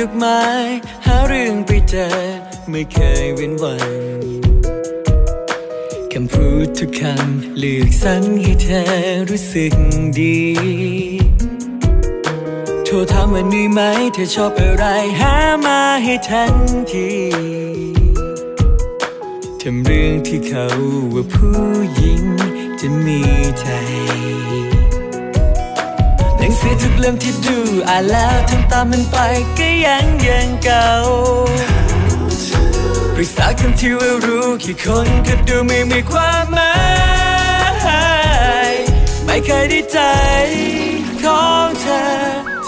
ดอกไม้หาเรื่องไปเจอไม่เคยเว้นวันคำพูดทุกคำเลือกสรรให้เธอรู้สึกดีโทรถามว่าเหนื่อยไหมเธอชอบอะไรหามาให้ทันทีทำเรื่องที่เขาว่าผู้หญิงจะมีใจ หนังสือทุกเล่มที่ดูอ่านแล้วทำตามมันไปก็ยังยังเก่าปรึกษาคำที่ว่ารู้กี่คนก็ดูไม่มีความหมายไม่เคยได้ใจของเธอ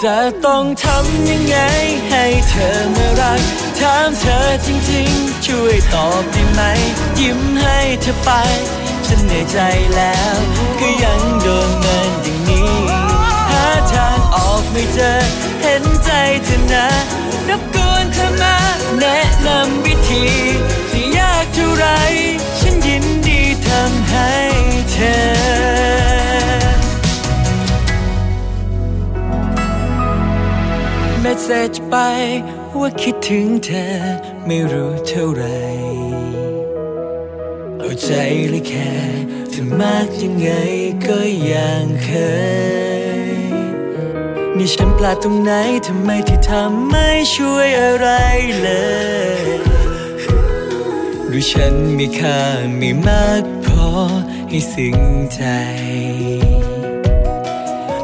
จะต้องทำยังไง ให้เธอมารักถามเธอจริงๆ ช่วยตอบได้ไหม ยิ้มให้เธอไป ฉันเหนื่อยใจแล้ว ก็ยังโดนเงิ จอเห็นใจเธอนะรบกวนเธอมาแนะนำวิธีที่ยากเท่าไร ฉันยินดีทำให้เธอเมสเซจไปว่าคิดถึงเธอไม่รู้เท่าไร เอาใจและแค่ถึงมากยังไงก็ยังเคย นี่ฉันพลาดตรงไหนทำไมที่ทำไม่ช่วยอะไรเลย หรือฉันมีค่าไม่มากพอให้ซึ้งใจ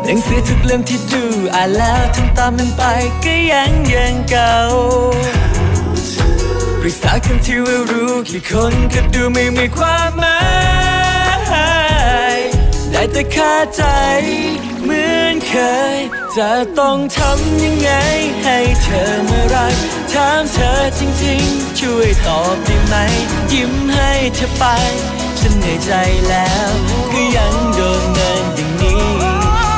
หนังสือทุกเล่มที่ดูอ่านแล้วทำตามมันไปก็ยังยังเก่าปรึกษาคำที่ว่ารู้กี่คนก็ดูไม่มีความหมาย ได้แต่คาใจ เคย จะต้องทำยังไง ให้เธอมารักถามเธอจริงๆ ช่วยตอบได้ไหม ยิ้มให้เธอไป ฉันเหนื่อยใจแล้ว ก็ยังโดนเงินอย่างนี้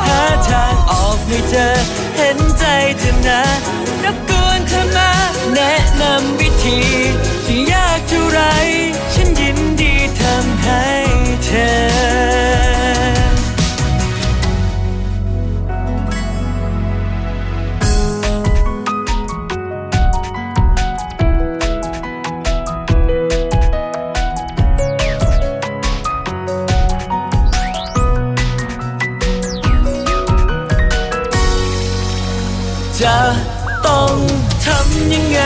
หาทางออกไม่เจอ เห็นใจเธอนะรบกวนเธอมา แนะนำวิธี ต้องทำยังไง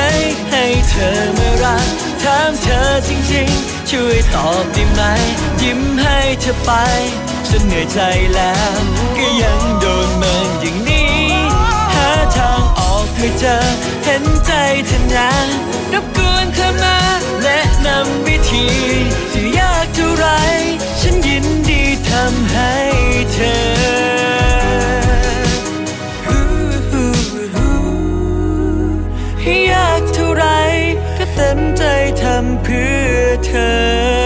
ให้เธอมารักถามเธอจริงๆ ช่วยตอบได้ไหม ยิ้มให้เธอไปฉันเหนื่อยใจแล้ว ก็ยังโดนเมินอย่างนี้ หาทางออกไม่เจอเห็นใจเธอนะรบกวนเธอมาแนะนำวิธีที่ยากเท่าไร เต็มใจทำเพื่อเธอ